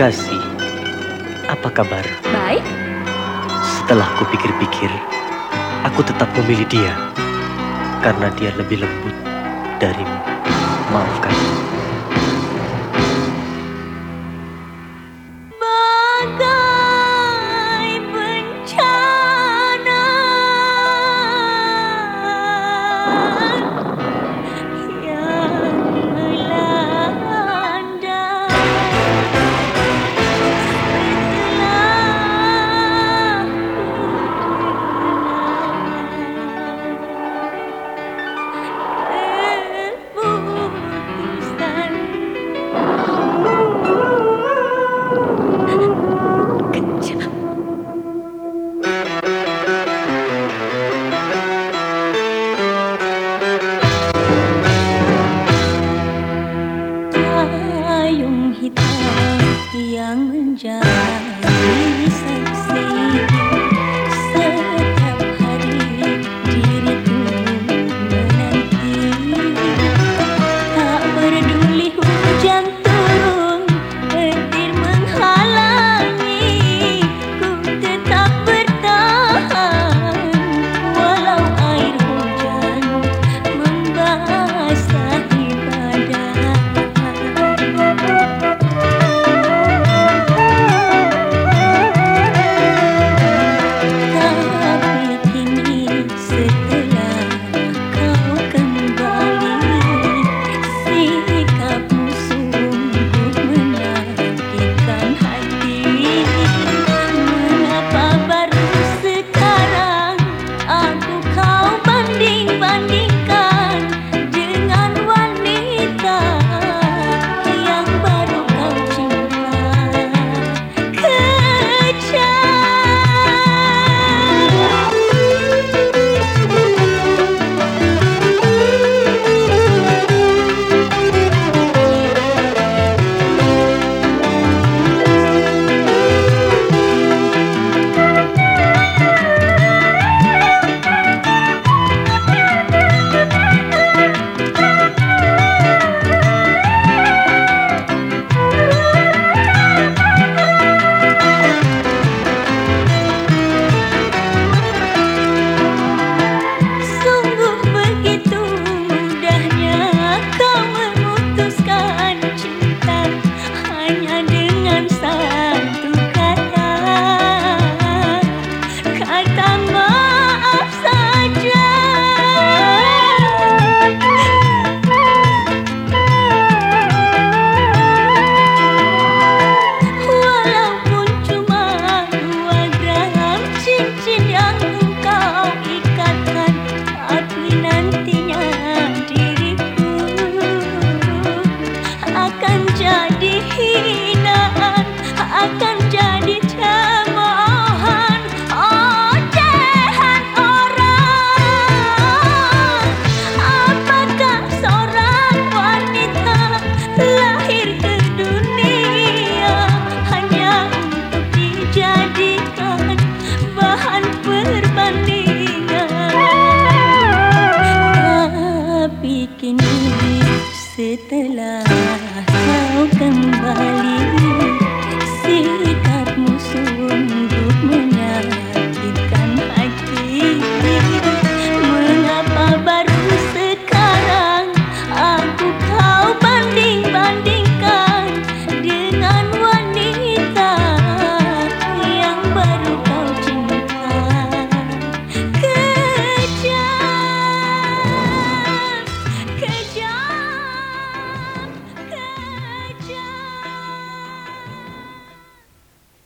Kasih, apa kabar? Baik. Setelah kupikir-pikir, aku tetap memilih dia karena dia lebih lembut darimu. Maafkan. Setelah